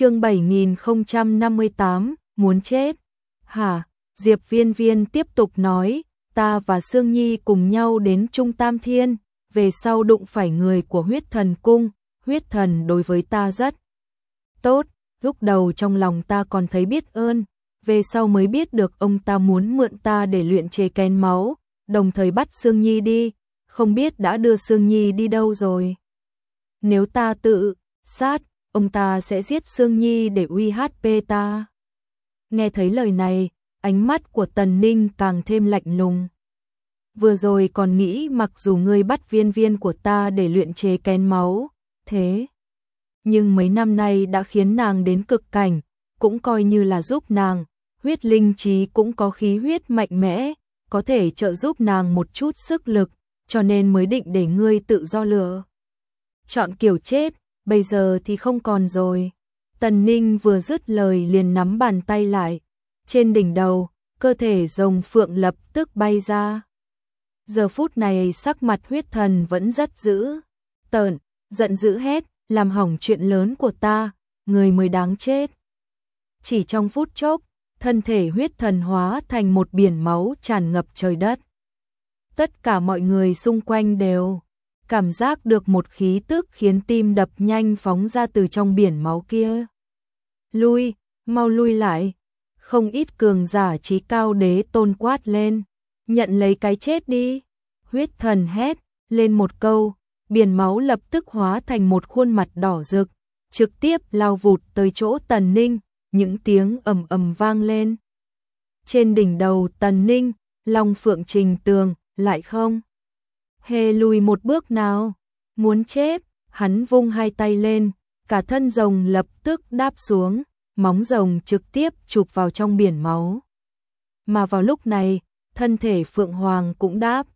chương 7058, muốn chết. Hả? Diệp viên viên tiếp tục nói, ta và Sương Nhi cùng nhau đến Trung Tam Thiên, về sau đụng phải người của huyết thần cung, huyết thần đối với ta rất tốt, lúc đầu trong lòng ta còn thấy biết ơn, về sau mới biết được ông ta muốn mượn ta để luyện chế kén máu, đồng thời bắt Sương Nhi đi, không biết đã đưa Sương Nhi đi đâu rồi. Nếu ta tự sát, ông ta sẽ giết Sương Nhi để uy HP ta. Nghe thấy lời này, ánh mắt của Tần Ninh càng thêm lạnh lùng. Vừa rồi còn nghĩ mặc dù ngươi bắt viên viên của ta để luyện chế kén máu, thế. Nhưng mấy năm nay đã khiến nàng đến cực cảnh, cũng coi như là giúp nàng, huyết linh trí cũng có khí huyết mạnh mẽ, có thể trợ giúp nàng một chút sức lực, cho nên mới định để ngươi tự do lựa. Chọn kiểu chết, bây giờ thì không còn rồi. Tần Ninh vừa dứt lời liền nắm bàn tay lại, trên đỉnh đầu, cơ thể rồng phượng lập tức bay ra. Giờ phút này sắc mặt huyết thần vẫn rất dữ, tợn, giận dữ hết làm hỏng chuyện lớn của ta, người mới đáng chết. Chỉ trong phút chốc, thân thể huyết thần hóa thành một biển máu tràn ngập trời đất. Tất cả mọi người xung quanh đều cảm giác được một khí tức khiến tim đập nhanh phóng ra từ trong biển máu kia. Lui, mau lui lại. Không ít cường giả trí cao đế tôn quát lên, nhận lấy cái chết đi. Huyết thần hét lên một câu, biển máu lập tức hóa thành một khuôn mặt đỏ rực, trực tiếp lao vụt tới chỗ Tần Ninh, những tiếng ầm ầm vang lên. Trên đỉnh đầu Tần Ninh, Long Phượng Trình Tường, lại không. Hề lùi một bước nào, muốn chết, hắn vung hai tay lên, cả thân rồng lập tức đáp xuống, móng rồng trực tiếp chụp vào trong biển máu. Mà vào lúc này, thân thể Phượng Hoàng cũng đáp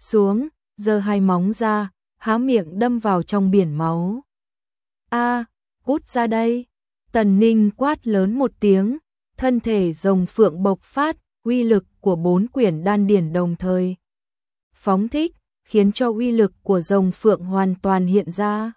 xuống, giơ hai móng ra, há miệng đâm vào trong biển máu. A, cút ra đây. Tần Ninh quát lớn một tiếng, thân thể rồng phượng bộc phát, uy lực của bốn quyển đan điển đồng thời. Phóng thích, khiến cho uy lực của rồng phượng hoàn toàn hiện ra.